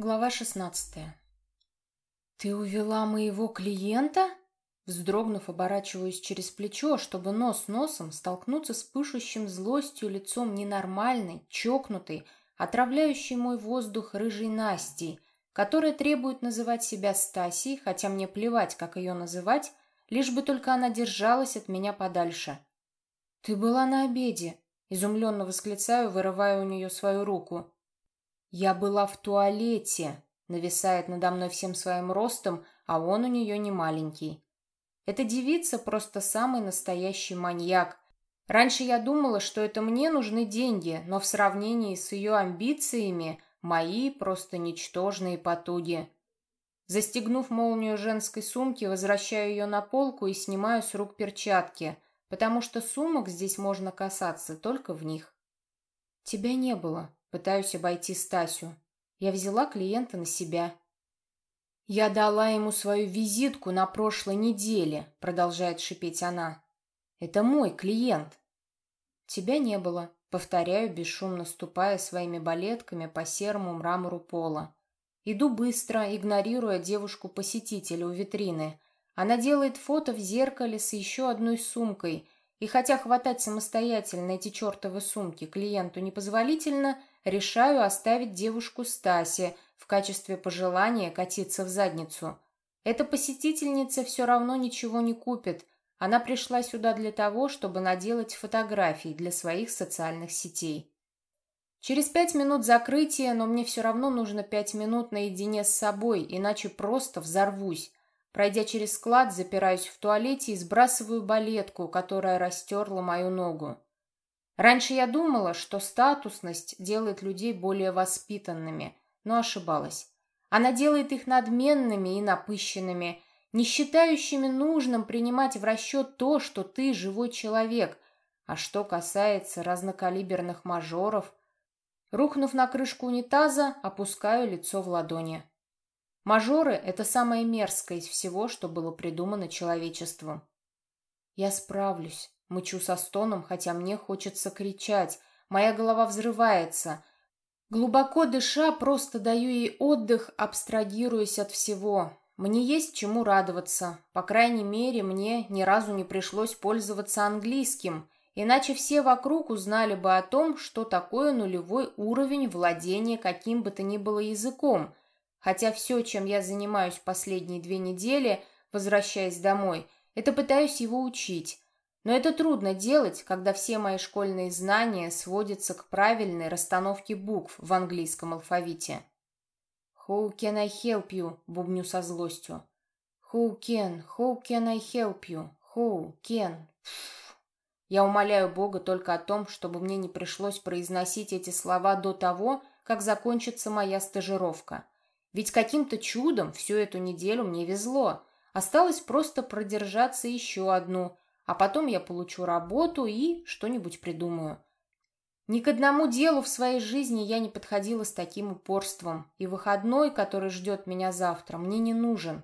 Глава шестнадцатая. «Ты увела моего клиента?» Вздрогнув, оборачиваюсь через плечо, чтобы нос носом столкнуться с пышущим злостью лицом ненормальной, чокнутой, отравляющей мой воздух рыжей Настей, которая требует называть себя Стасей, хотя мне плевать, как ее называть, лишь бы только она держалась от меня подальше. «Ты была на обеде», — изумленно восклицаю, вырывая у нее свою руку. «Я была в туалете», нависает надо мной всем своим ростом, а он у нее не маленький. Эта девица просто самый настоящий маньяк. Раньше я думала, что это мне нужны деньги, но в сравнении с ее амбициями мои просто ничтожные потуги. Застегнув молнию женской сумки, возвращаю ее на полку и снимаю с рук перчатки, потому что сумок здесь можно касаться только в них. Тебя не было, Пытаюсь обойти Стасю. Я взяла клиента на себя. «Я дала ему свою визитку на прошлой неделе», — продолжает шипеть она. «Это мой клиент». «Тебя не было», — повторяю, бесшумно ступая своими балетками по серому мрамору пола. Иду быстро, игнорируя девушку-посетителя у витрины. Она делает фото в зеркале с еще одной сумкой, и хотя хватать самостоятельно эти чертовы сумки клиенту непозволительно, решаю оставить девушку Стасе в качестве пожелания катиться в задницу. Эта посетительница все равно ничего не купит. Она пришла сюда для того, чтобы наделать фотографий для своих социальных сетей. Через пять минут закрытия, но мне все равно нужно пять минут наедине с собой, иначе просто взорвусь. Пройдя через склад, запираюсь в туалете и сбрасываю балетку, которая растерла мою ногу. Раньше я думала, что статусность делает людей более воспитанными, но ошибалась. Она делает их надменными и напыщенными, не считающими нужным принимать в расчет то, что ты живой человек. А что касается разнокалиберных мажоров, рухнув на крышку унитаза, опускаю лицо в ладони. Мажоры — это самое мерзкое из всего, что было придумано человечеством. Я справлюсь. Мычу со стоном, хотя мне хочется кричать. Моя голова взрывается. Глубоко дыша, просто даю ей отдых, абстрагируясь от всего. Мне есть чему радоваться. По крайней мере, мне ни разу не пришлось пользоваться английским, иначе все вокруг узнали бы о том, что такое нулевой уровень владения каким бы то ни было языком. Хотя все, чем я занимаюсь последние две недели, возвращаясь домой, это пытаюсь его учить. Но это трудно делать, когда все мои школьные знания сводятся к правильной расстановке букв в английском алфавите. «How can I help you?» — бубню со злостью. «How can, how can I help you? How can?» Я умоляю Бога только о том, чтобы мне не пришлось произносить эти слова до того, как закончится моя стажировка. Ведь каким-то чудом всю эту неделю мне везло. Осталось просто продержаться еще одну — а потом я получу работу и что-нибудь придумаю. Ни к одному делу в своей жизни я не подходила с таким упорством, и выходной, который ждет меня завтра, мне не нужен.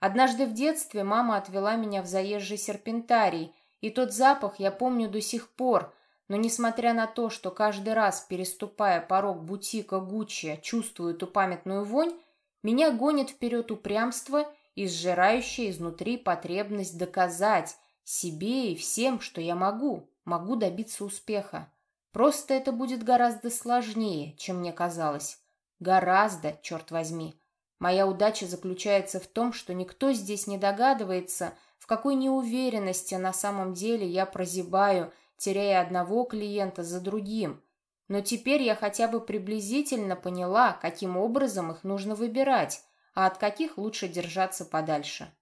Однажды в детстве мама отвела меня в заезжий серпентарий, и тот запах я помню до сих пор, но несмотря на то, что каждый раз, переступая порог бутика Гуччи, чувствую эту памятную вонь, меня гонит вперед упрямство и сжирающая изнутри потребность доказать, себе и всем, что я могу, могу добиться успеха. Просто это будет гораздо сложнее, чем мне казалось. Гораздо, черт возьми. Моя удача заключается в том, что никто здесь не догадывается, в какой неуверенности на самом деле я прозябаю, теряя одного клиента за другим. Но теперь я хотя бы приблизительно поняла, каким образом их нужно выбирать, а от каких лучше держаться подальше.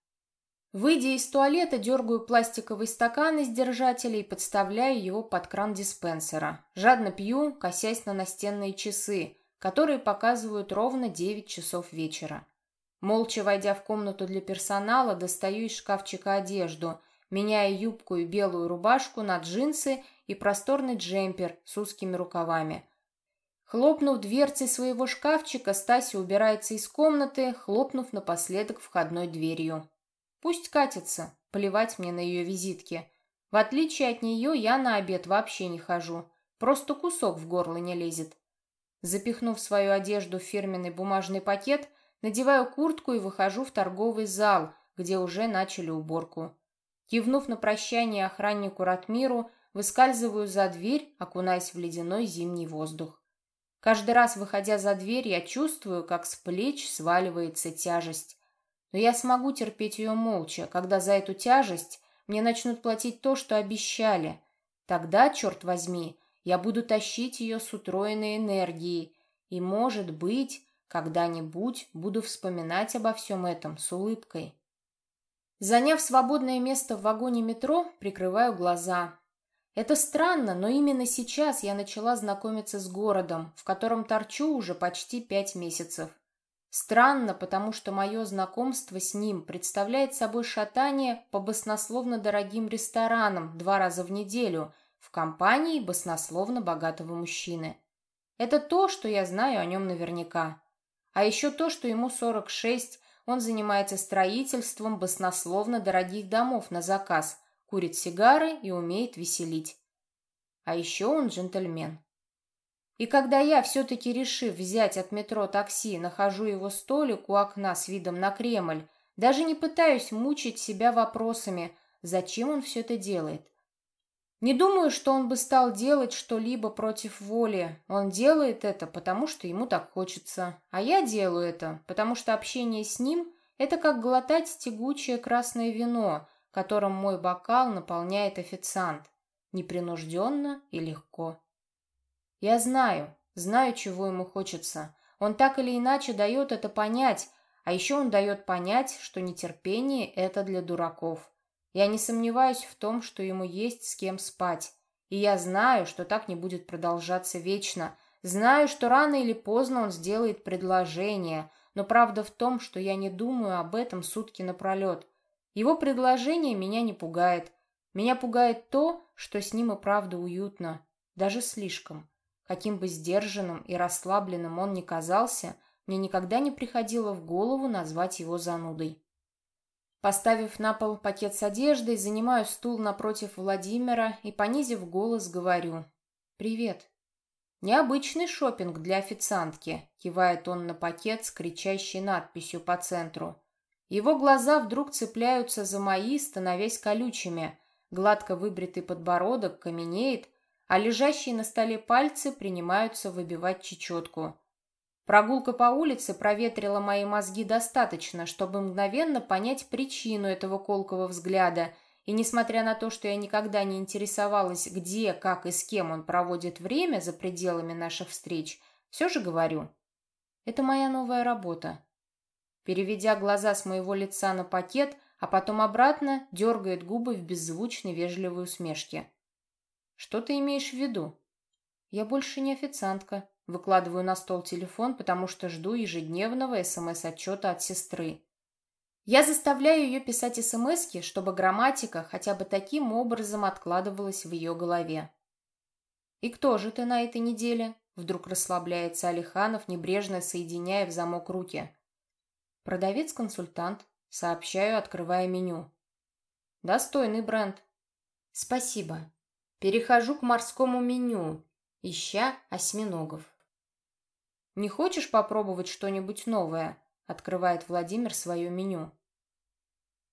Выйдя из туалета, дергаю пластиковый стакан из держателя и подставляю его под кран диспенсера. Жадно пью, косясь на настенные часы, которые показывают ровно 9 часов вечера. Молча войдя в комнату для персонала, достаю из шкафчика одежду, меняя юбку и белую рубашку на джинсы и просторный джемпер с узкими рукавами. Хлопнув дверцей своего шкафчика, Стася убирается из комнаты, хлопнув напоследок входной дверью. Пусть катится, плевать мне на ее визитки. В отличие от нее, я на обед вообще не хожу. Просто кусок в горло не лезет. Запихнув свою одежду в фирменный бумажный пакет, надеваю куртку и выхожу в торговый зал, где уже начали уборку. Кивнув на прощание охраннику Ратмиру, выскальзываю за дверь, окунаясь в ледяной зимний воздух. Каждый раз, выходя за дверь, я чувствую, как с плеч сваливается тяжесть. Но я смогу терпеть ее молча, когда за эту тяжесть мне начнут платить то, что обещали. Тогда, черт возьми, я буду тащить ее с утроенной энергией, и, может быть, когда-нибудь буду вспоминать обо всем этом с улыбкой. Заняв свободное место в вагоне метро, прикрываю глаза. Это странно, но именно сейчас я начала знакомиться с городом, в котором торчу уже почти пять месяцев. Странно, потому что мое знакомство с ним представляет собой шатание по баснословно дорогим ресторанам два раза в неделю в компании баснословно богатого мужчины. Это то, что я знаю о нем наверняка. А еще то, что ему 46, он занимается строительством баснословно дорогих домов на заказ, курит сигары и умеет веселить. А еще он джентльмен. И когда я, все-таки решив взять от метро такси, нахожу его столик у окна с видом на Кремль, даже не пытаюсь мучить себя вопросами, зачем он все это делает. Не думаю, что он бы стал делать что-либо против воли. Он делает это, потому что ему так хочется. А я делаю это, потому что общение с ним – это как глотать тягучее красное вино, которым мой бокал наполняет официант. Непринужденно и легко. Я знаю, знаю, чего ему хочется. Он так или иначе дает это понять, а еще он дает понять, что нетерпение – это для дураков. Я не сомневаюсь в том, что ему есть с кем спать. И я знаю, что так не будет продолжаться вечно. Знаю, что рано или поздно он сделает предложение, но правда в том, что я не думаю об этом сутки напролет. Его предложение меня не пугает. Меня пугает то, что с ним и правда уютно. Даже слишком. Каким бы сдержанным и расслабленным он ни казался, мне никогда не приходило в голову назвать его занудой. Поставив на пол пакет с одеждой, занимаю стул напротив Владимира и, понизив голос, говорю «Привет». «Необычный шопинг для официантки», — кивает он на пакет с кричащей надписью по центру. Его глаза вдруг цепляются за мои, становясь колючими. Гладко выбритый подбородок каменеет, а лежащие на столе пальцы принимаются выбивать чечетку. Прогулка по улице проветрила мои мозги достаточно, чтобы мгновенно понять причину этого колкого взгляда, и несмотря на то, что я никогда не интересовалась, где, как и с кем он проводит время за пределами наших встреч, все же говорю. Это моя новая работа. Переведя глаза с моего лица на пакет, а потом обратно, дергает губы в беззвучной вежливой усмешке. «Что ты имеешь в виду?» «Я больше не официантка», Выкладываю на стол телефон, потому что жду ежедневного СМС-отчета от сестры. Я заставляю ее писать СМСки, чтобы грамматика хотя бы таким образом откладывалась в ее голове. «И кто же ты на этой неделе?» Вдруг расслабляется Алиханов, небрежно соединяя в замок руки. «Продавец-консультант», сообщаю, открывая меню. «Достойный бренд». «Спасибо. Перехожу к морскому меню, ища осьминогов». «Не хочешь попробовать что-нибудь новое?» — открывает Владимир свое меню.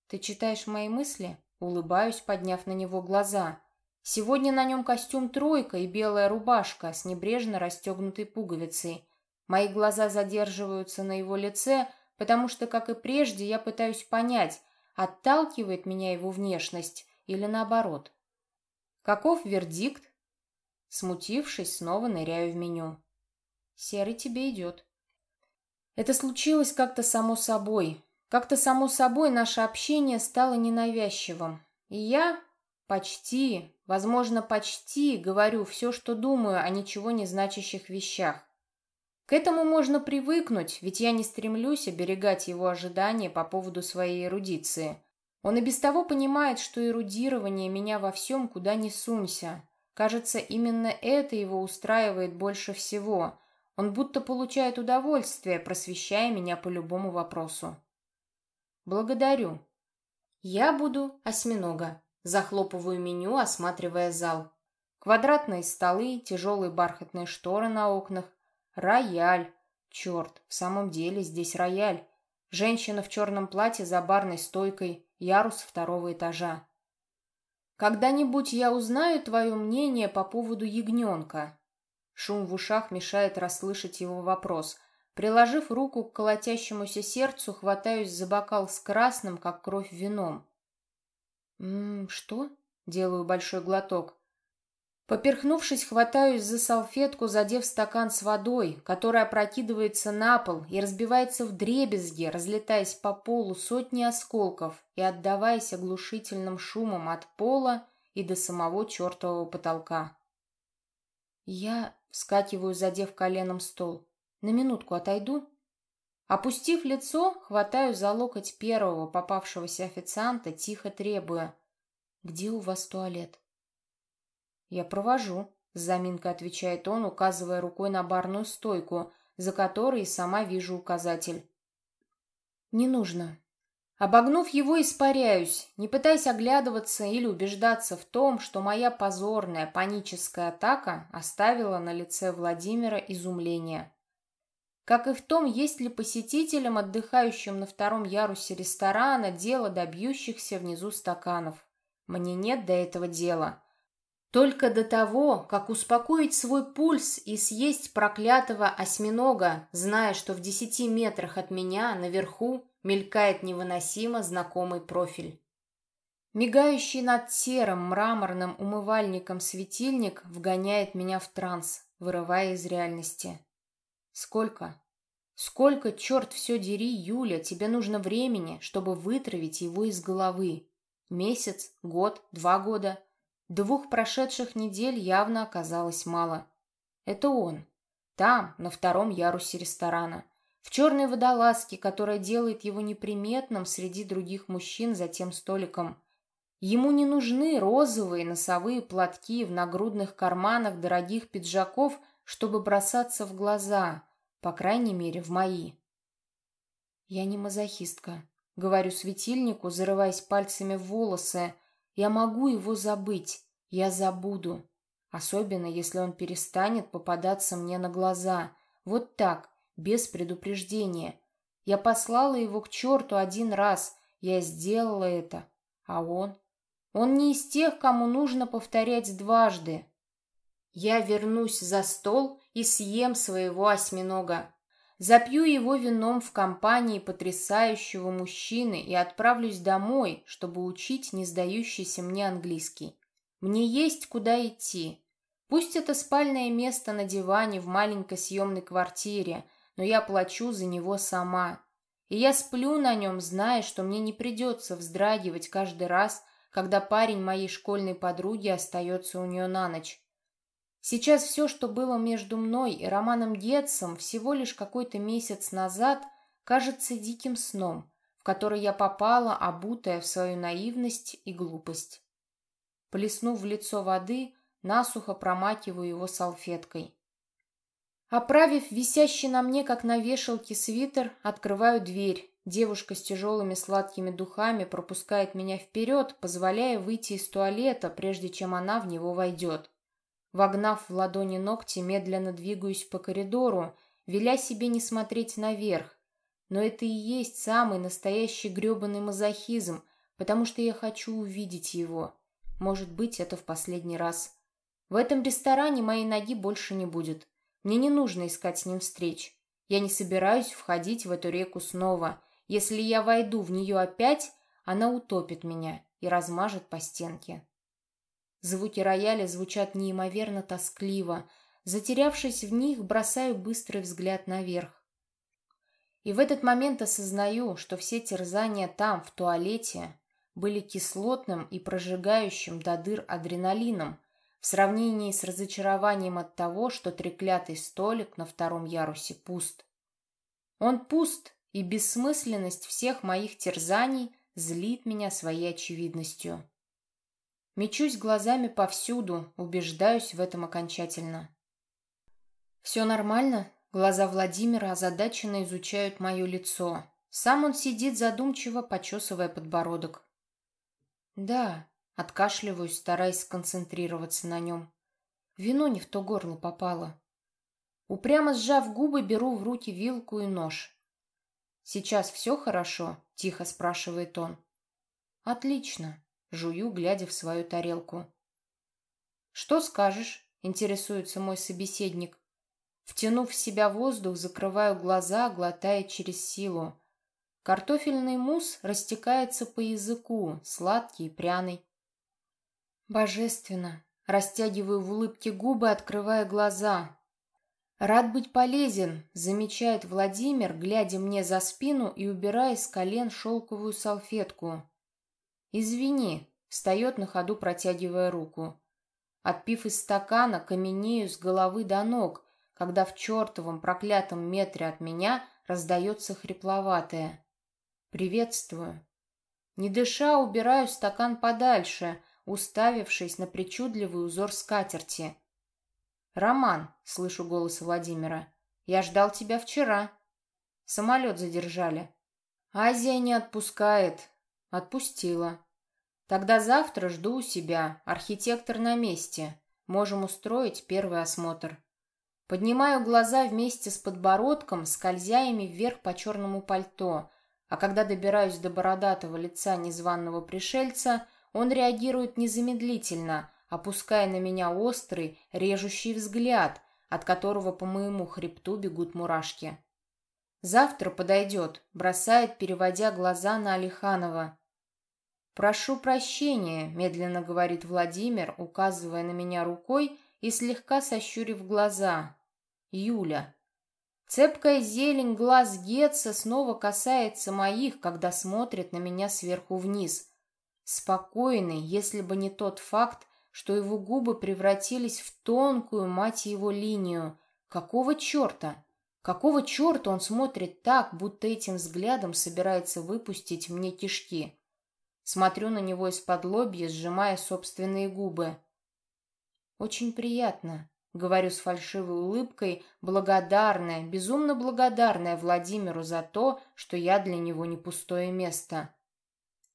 «Ты читаешь мои мысли?» — улыбаюсь, подняв на него глаза. «Сегодня на нем костюм «тройка» и белая рубашка с небрежно расстегнутой пуговицей. Мои глаза задерживаются на его лице, потому что, как и прежде, я пытаюсь понять, отталкивает меня его внешность или наоборот. Каков вердикт? Смутившись, снова ныряю в меню. Серый тебе идет. Это случилось как-то само собой. Как-то само собой наше общение стало ненавязчивым. И я почти, возможно, почти говорю все, что думаю о ничего не значащих вещах. К этому можно привыкнуть, ведь я не стремлюсь оберегать его ожидания по поводу своей эрудиции. Он и без того понимает, что эрудирование меня во всем куда ни сунься. Кажется, именно это его устраивает больше всего – он будто получает удовольствие, просвещая меня по любому вопросу. Благодарю. Я буду осьминога. Захлопываю меню, осматривая зал. Квадратные столы, тяжелые бархатные шторы на окнах, Рояль. Черт, в самом деле здесь рояль. Женщина в черном платье за барной стойкой, ярус второго этажа. «Когда-нибудь я узнаю твое мнение по поводу ягненка». Шум в ушах мешает расслышать его вопрос. Приложив руку к колотящемуся сердцу, хватаюсь за бокал с красным, как кровь вином. «М-м, что?» — делаю большой глоток. Поперхнувшись, хватаюсь за салфетку, задев стакан с водой, которая опрокидывается на пол и разбивается в дребезги, разлетаясь по полу сотни осколков и отдаваясь оглушительным шумом от пола и до самого чертового потолка. Я вскакиваю, задев коленом стол. На минутку отойду. Опустив лицо, хватаю за локоть первого попавшегося официанта, тихо требуя. «Где у вас туалет?» «Я провожу», — с заминкой отвечает он, указывая рукой на барную стойку, за которой сама вижу указатель. «Не нужно». Обогнув его, испаряюсь, не пытаясь оглядываться или убеждаться в том, что моя позорная паническая атака оставила на лице Владимира изумление. Как и в том, есть ли посетителям, отдыхающим на втором ярусе ресторана, дело добьющихся внизу стаканов. Мне нет до этого дела. Только до того, как успокоить свой пульс и съесть проклятого осьминога, зная, что в десяти метрах от меня, наверху, мелькает невыносимо знакомый профиль. Мигающий над серым мраморным умывальником светильник вгоняет меня в транс, вырывая из реальности. Сколько? Сколько, черт все дери, Юля, тебе нужно времени, чтобы вытравить его из головы? Месяц? Год? Два года? Двух прошедших недель явно оказалось мало. Это он. Там, на втором ярусе ресторана. В черной водолазке, которая делает его неприметным среди других мужчин за тем столиком. Ему не нужны розовые носовые платки в нагрудных карманах дорогих пиджаков, чтобы бросаться в глаза, по крайней мере, в мои. Я не мазохистка, говорю светильнику, зарываясь пальцами в волосы, я могу его забыть, я забуду. Особенно, если он перестанет попадаться мне на глаза. Вот так, без предупреждения. Я послала его к черту один раз, я сделала это. А он? Он не из тех, кому нужно повторять дважды. Я вернусь за стол и съем своего осьминога. Запью его вином в компании потрясающего мужчины и отправлюсь домой, чтобы учить не сдающийся мне английский. Мне есть куда идти. Пусть это спальное место на диване в маленькой съемной квартире, но я плачу за него сама. И я сплю на нем, зная, что мне не придется вздрагивать каждый раз, когда парень моей школьной подруги остается у нее на ночь. Сейчас все, что было между мной и Романом Гетцем всего лишь какой-то месяц назад, кажется диким сном, в который я попала, обутая в свою наивность и глупость. Плеснув в лицо воды, насухо промакиваю его салфеткой. Оправив висящий на мне, как на вешалке, свитер, открываю дверь. Девушка с тяжелыми сладкими духами пропускает меня вперед, позволяя выйти из туалета, прежде чем она в него войдет. Вогнав в ладони ногти, медленно двигаюсь по коридору, веля себе не смотреть наверх. Но это и есть самый настоящий грёбаный мазохизм, потому что я хочу увидеть его. Может быть, это в последний раз. В этом ресторане моей ноги больше не будет. Мне не нужно искать с ним встреч. Я не собираюсь входить в эту реку снова. Если я войду в нее опять, она утопит меня и размажет по стенке. Звуки рояля звучат неимоверно тоскливо. Затерявшись в них, бросаю быстрый взгляд наверх. И в этот момент осознаю, что все терзания там, в туалете, были кислотным и прожигающим до дыр адреналином в сравнении с разочарованием от того, что треклятый столик на втором ярусе пуст. Он пуст, и бессмысленность всех моих терзаний злит меня своей очевидностью. Мечусь глазами повсюду, убеждаюсь в этом окончательно. «Все нормально?» Глаза Владимира озадаченно изучают мое лицо. Сам он сидит задумчиво, почесывая подбородок. «Да», — откашливаюсь, стараясь сконцентрироваться на нем. Вино не в то горло попало. Упрямо сжав губы, беру в руки вилку и нож. «Сейчас все хорошо?» — тихо спрашивает он. «Отлично», — жую, глядя в свою тарелку. «Что скажешь?» — интересуется мой собеседник. Втянув в себя воздух, закрываю глаза, глотая через силу. Картофельный мусс растекается по языку, сладкий и пряный. Божественно. Растягиваю в улыбке губы, открывая глаза. «Рад быть полезен», — замечает Владимир, глядя мне за спину и убирая с колен шелковую салфетку. «Извини», — встает на ходу, протягивая руку. Отпив из стакана, каменею с головы до ног, когда в чертовом проклятом метре от меня раздается хрипловатое. «Приветствую». Не дыша, убираю стакан подальше, уставившись на причудливый узор скатерти — «Роман», — слышу голос Владимира, — «я ждал тебя вчера». Самолет задержали. Азия не отпускает. Отпустила. Тогда завтра жду у себя. Архитектор на месте. Можем устроить первый осмотр. Поднимаю глаза вместе с подбородком, скользя ими вверх по черному пальто, а когда добираюсь до бородатого лица незваного пришельца, он реагирует незамедлительно, опуская на меня острый, режущий взгляд, от которого по моему хребту бегут мурашки. «Завтра подойдет», — бросает, переводя глаза на Алиханова. «Прошу прощения», — медленно говорит Владимир, указывая на меня рукой и слегка сощурив глаза. «Юля». Цепкая зелень глаз Гетца снова касается моих, когда смотрит на меня сверху вниз. Спокойный, если бы не тот факт, что его губы превратились в тонкую, мать его, линию. Какого черта? Какого черта он смотрит так, будто этим взглядом собирается выпустить мне кишки? Смотрю на него из-под лобья, сжимая собственные губы. «Очень приятно», — говорю с фальшивой улыбкой, благодарная, безумно благодарная Владимиру за то, что я для него не пустое место.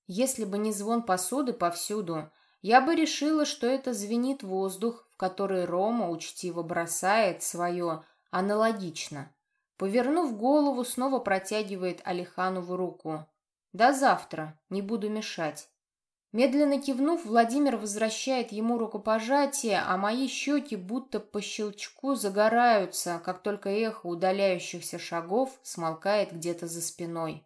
Если бы не звон посуды повсюду, я бы решила, что это звенит воздух, в который Рома учтиво бросает свое аналогично. Повернув голову, снова протягивает Алиханову руку. «До завтра, не буду мешать». Медленно кивнув, Владимир возвращает ему рукопожатие, а мои щеки будто по щелчку загораются, как только эхо удаляющихся шагов смолкает где-то за спиной.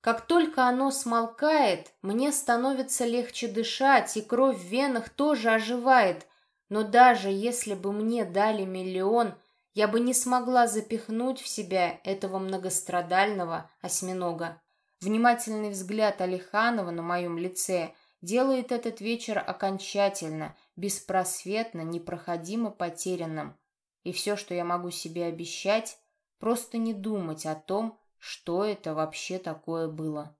Как только оно смолкает, мне становится легче дышать, и кровь в венах тоже оживает. Но даже если бы мне дали миллион, я бы не смогла запихнуть в себя этого многострадального осьминога. Внимательный взгляд Алиханова на моем лице делает этот вечер окончательно, беспросветно, непроходимо потерянным. И все, что я могу себе обещать, просто не думать о том, что это вообще такое было.